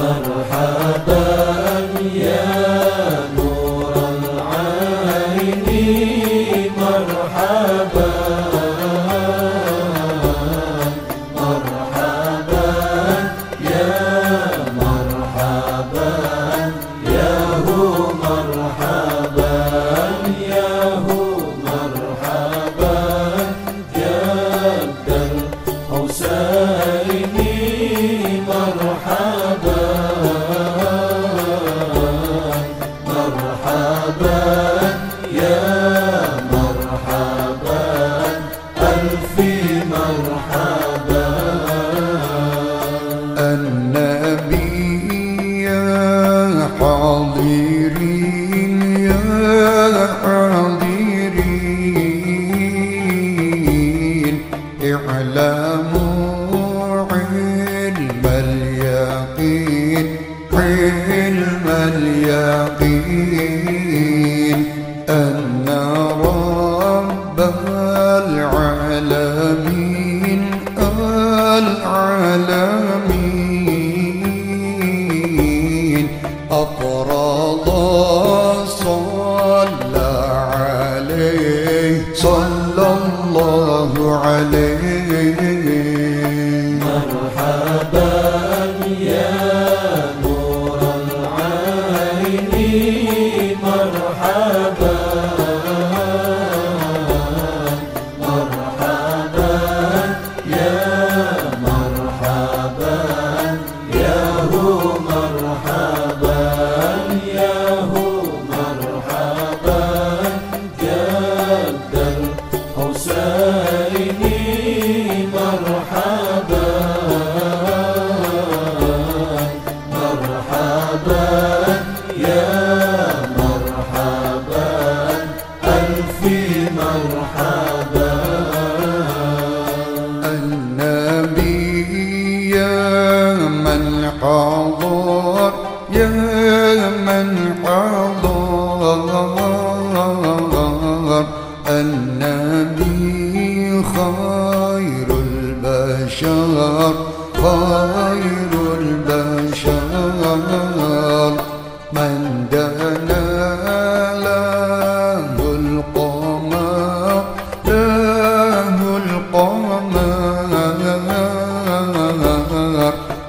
مرحبا. You. مرحبا النبي يا من حضر يا من حضر النبي خاضر. القمر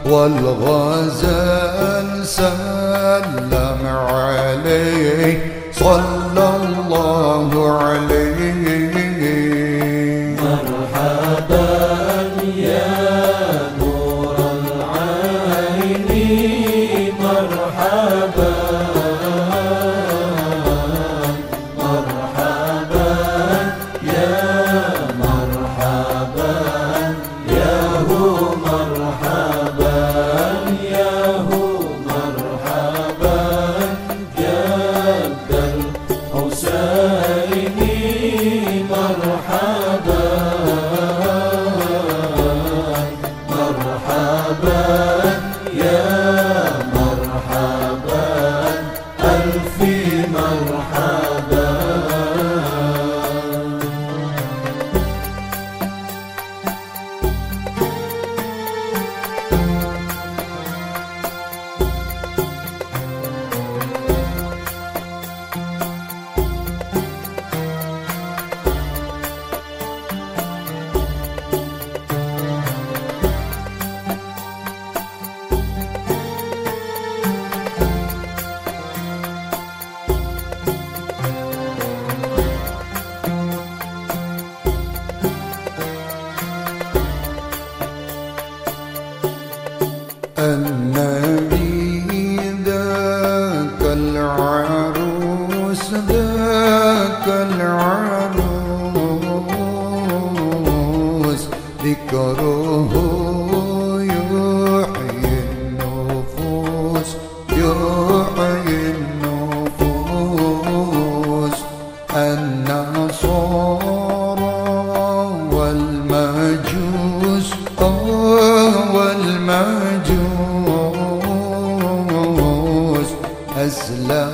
والغزال سلم عليه صلى الله عليه. مرحبا. النبي ذاك ذاك العروس as love.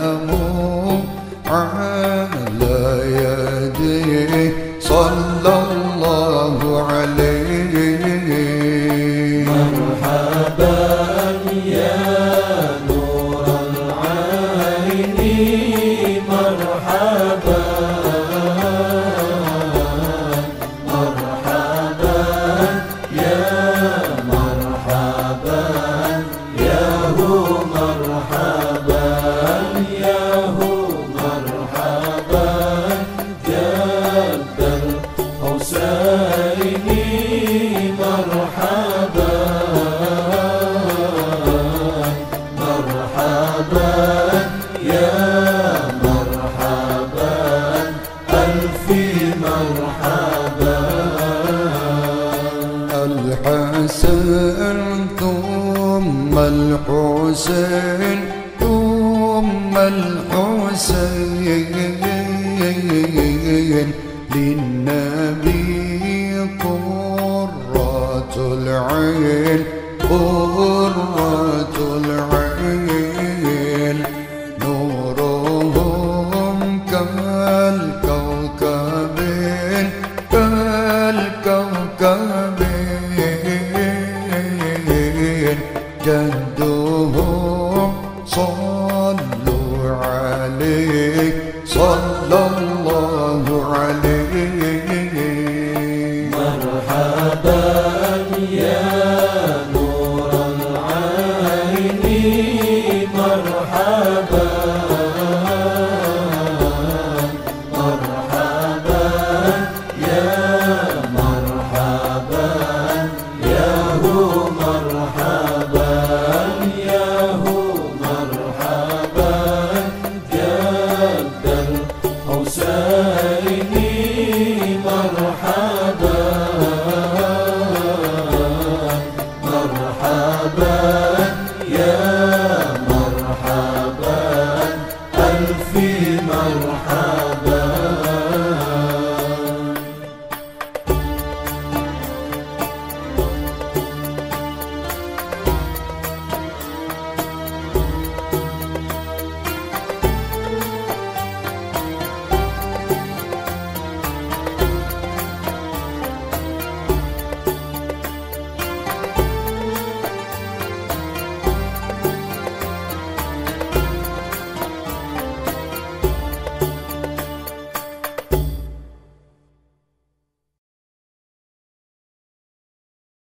كالكوكبين كالكوكبين صلوا عليك صلى الله عليه